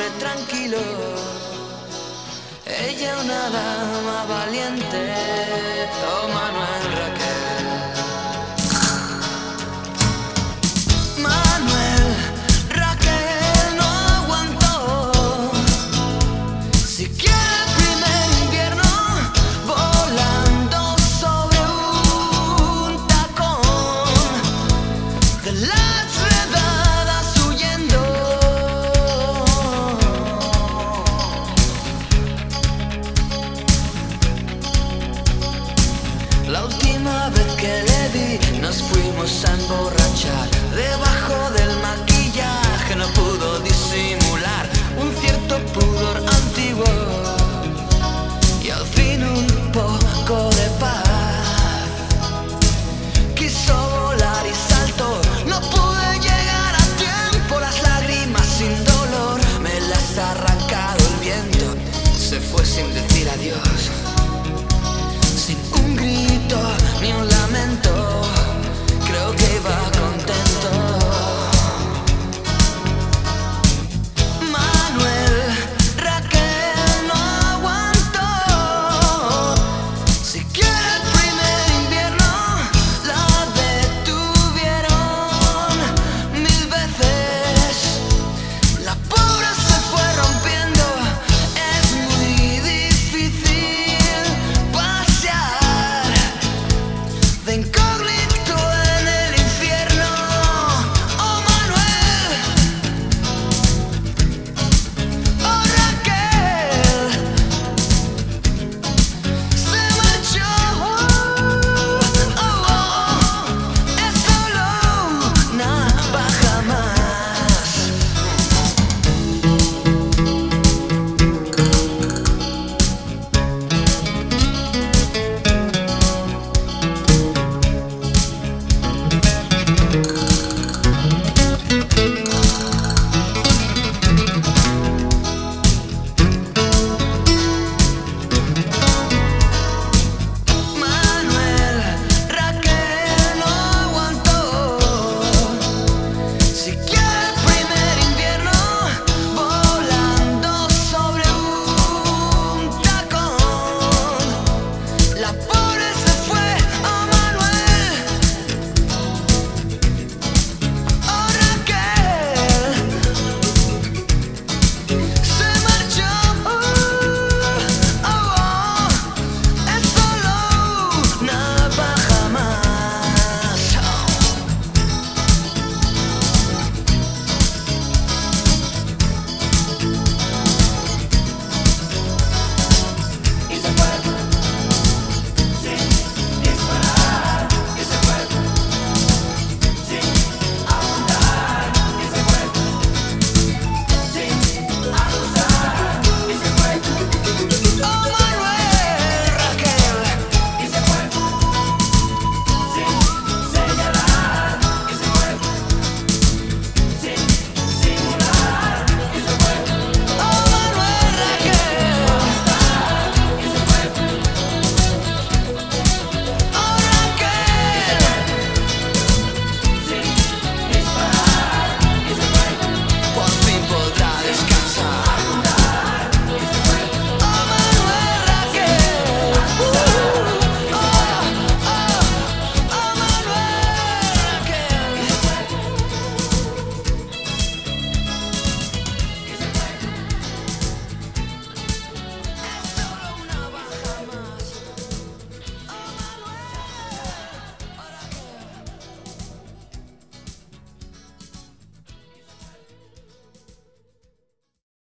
hombre tranquilo, ella una dama valiente, oh Manuel Raquel.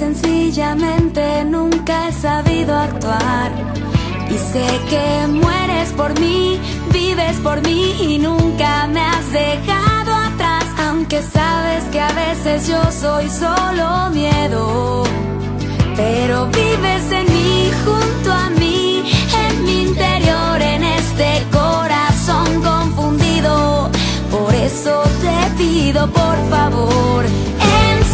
sencillamente nunca he sabido actuar. Y sé que mueres por mí, vives por mí y nunca me has dejado atrás. Aunque sabes que a veces yo soy solo miedo. Pero vives en mí, junto a mí, en mi interior, en este corazón confundido. Por eso te pido, por favor, en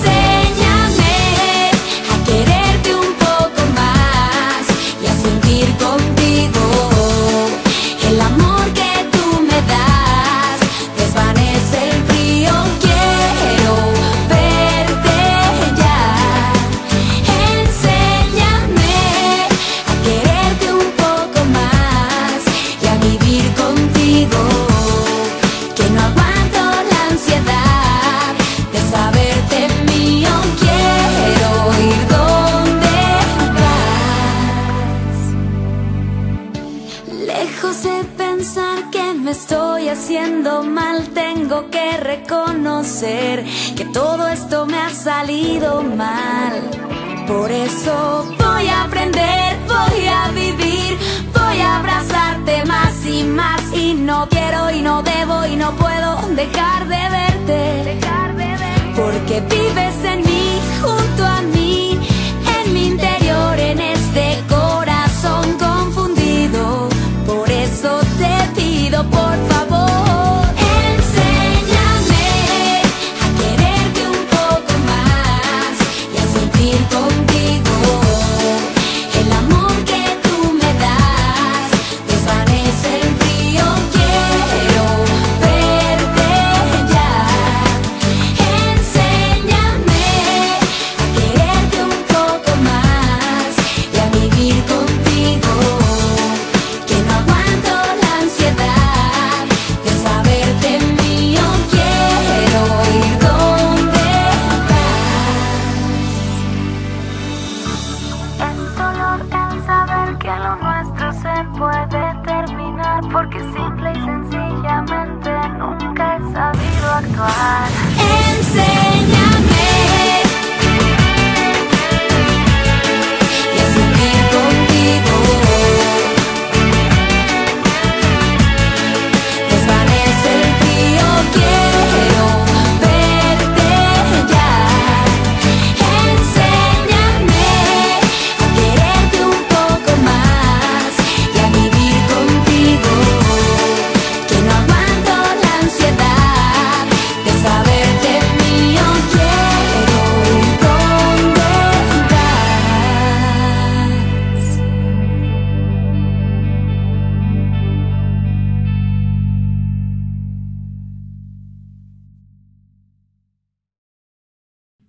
que todo esto me ha salido mal. Por eso voy a aprender, voy a vivir, voy a abrazarte más y más. Y no quiero y no debo y no puedo dejar de verte. Porque vives en mí, junto a mí, en mi interior, en este corazón confundido. Por eso te pido, por favor,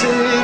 see.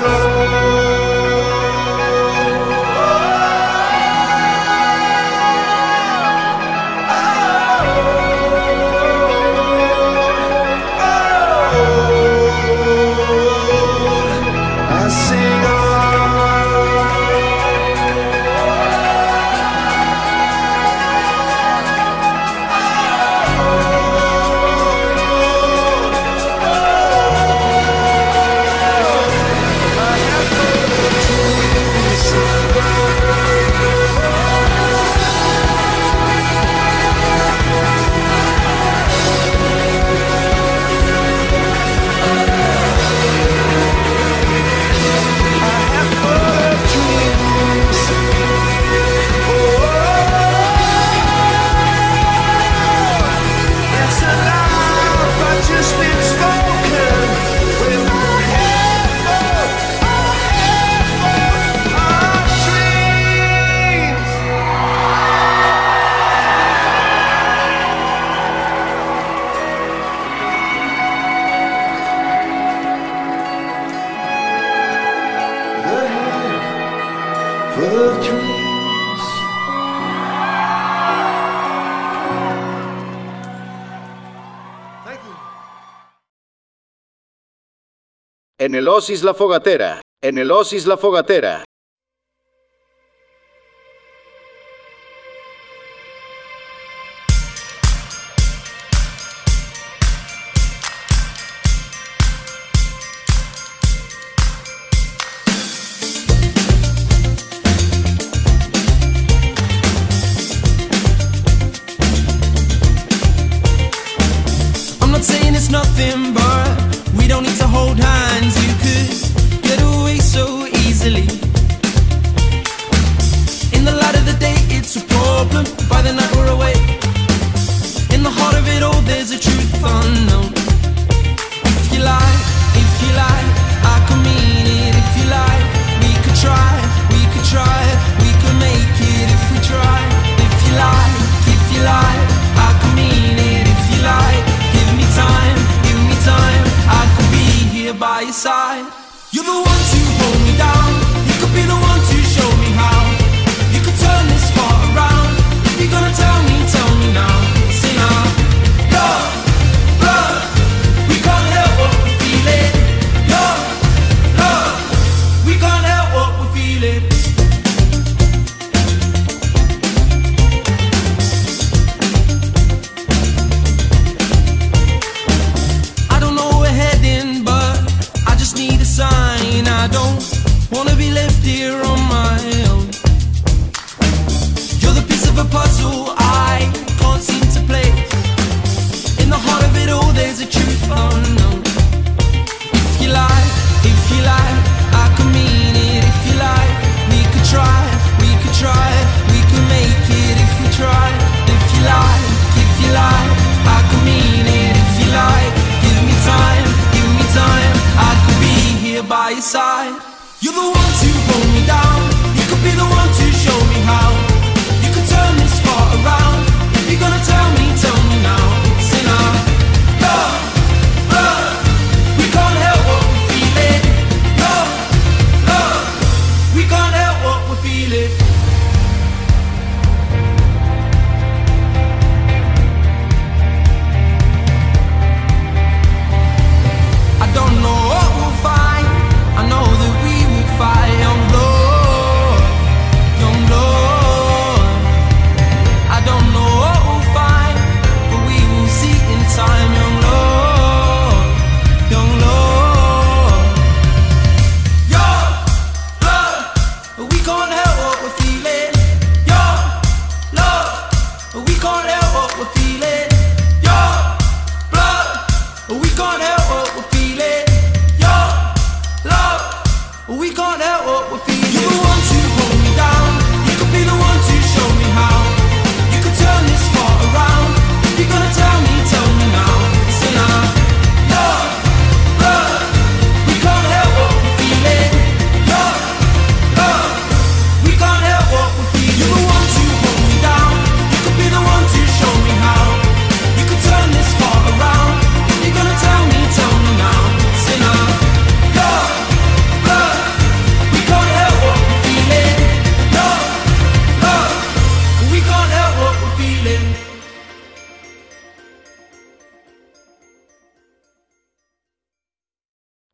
Oasis La Fogatera, en el Oasis La Fogatera.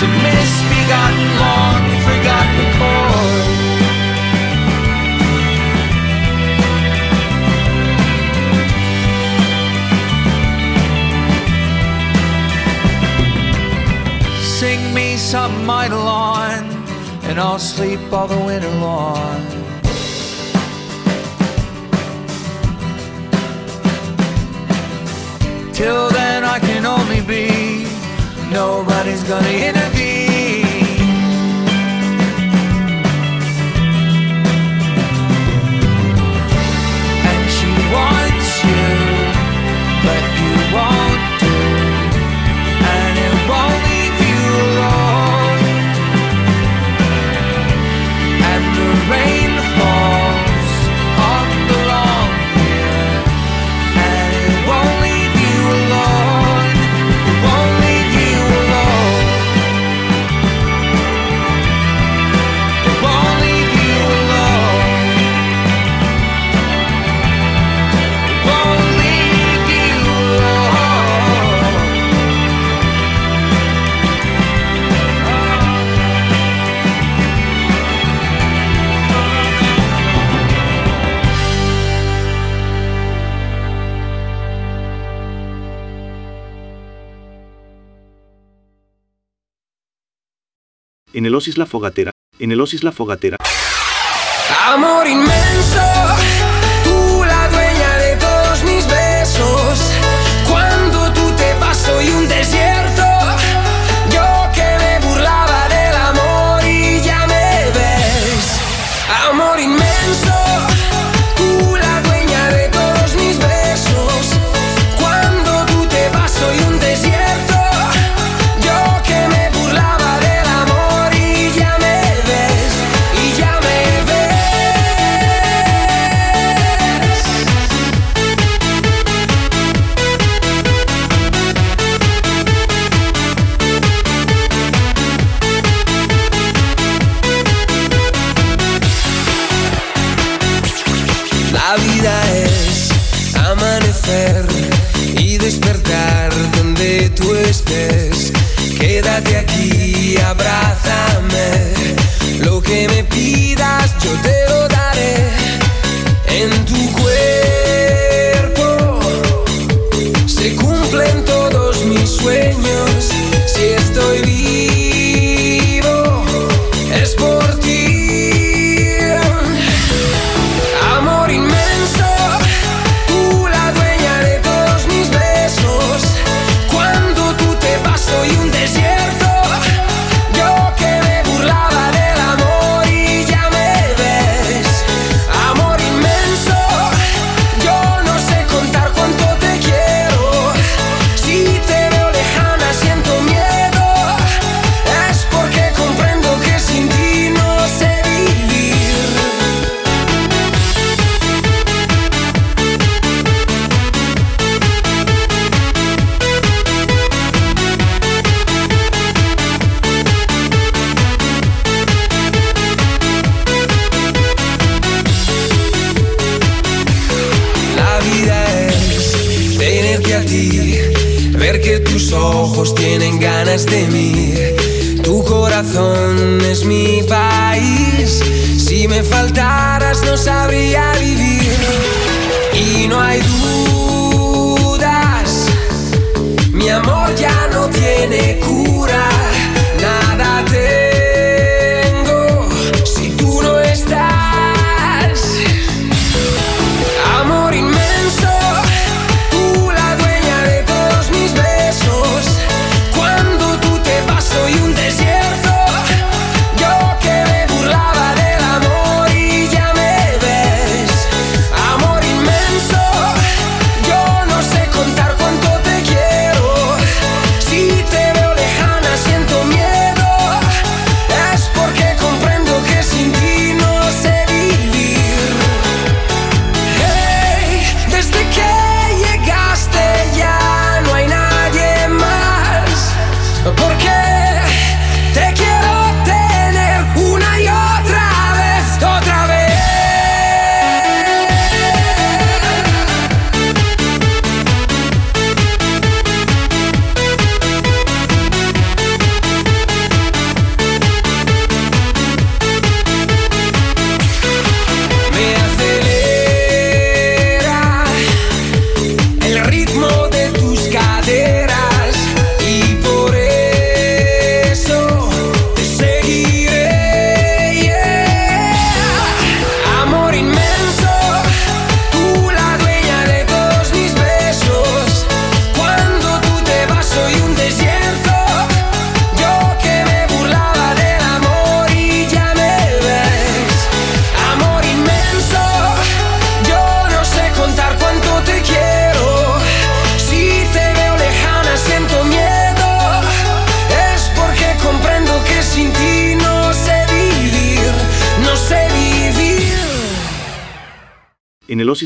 to misbegotten, long forgotten chords. Sing me and I'll sleep all the winter long. Till then, I can only be Nobody's gonna intervene. Osis La Fogatera, en el Osis La Fogatera. Amor inmenso. La vida es amanecer y despertar donde tú estés. Quédate aquí, abrázame.